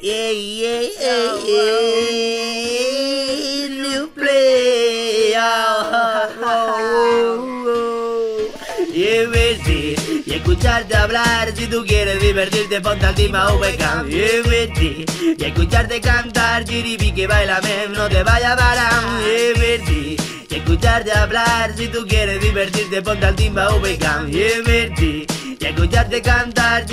Yeah, yeah, yeah, yeah. New play. Oh, oh, oh. Y escucharte hablar si tú quieres divertirte ponte al Tima VK Divertir y escucharte cantar Chiripi que bailame no te vaya a parar escucharte hablar. Si tú quieres divertirte ponte al Timba VK Divertir y escucharte cantar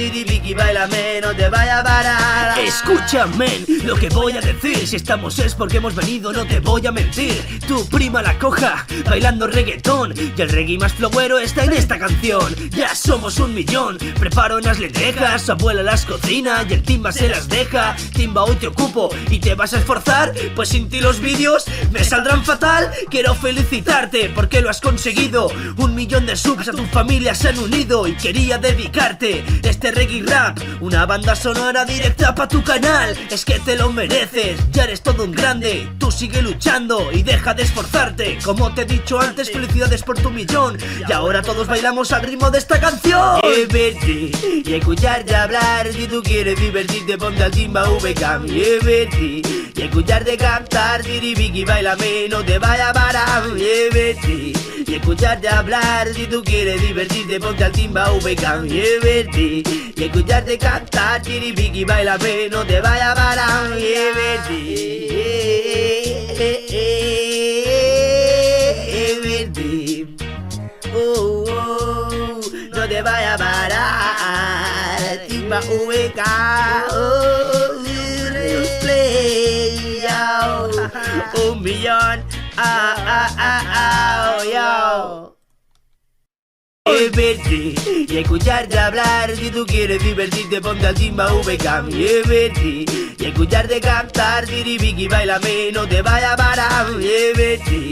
Chiribiki, bailame, no te vaya a parar. Escúchame, lo que voy a decir Si estamos es porque hemos venido, no te voy a mentir. Tu prima la coja, bailando reggaetón Y el reggae más flowero está en esta canción. Ya somos un millón, preparo unas lentejas abuela las cocina y el timba se las deja. Timba hoy te ocupo y te vas a esforzar Pues sin ti los vídeos me saldrán fatal. Quiero felicitarte porque lo has conseguido Un millón de subs a tu familia se han unido Y quería dedicarte este reggae rap Una banda sonora directa pa' tu canal. Es que te lo mereces, ya eres todo un grande sigue luchando y deja de esforzarte. Como te he dicho antes, felicidades por tu millón. Y ahora todos bailamos al ritmo de esta canción. Divertir y escucharte hablar. Si tú quieres divertirte ponte al timba VK Divertir y escucharte cantar. Tiribiki, bailame, no te vaya a parar Divertir y escucharte hablar. Si tú quieres divertirte ponte al timba VK Divertir y escucharte cantar. Tiribiki, bailame, no te vaya a parar Divertir vaya a parar Timba VK oh, play, yo. Un millón ah, ah, ah, ah, oh, yo. Divertir y escucharte hablar Si tú quieres divertirte ponte al timba VK Divertir y escucharte cantar Tiribiki, bailame, no te vaya a parar Divertir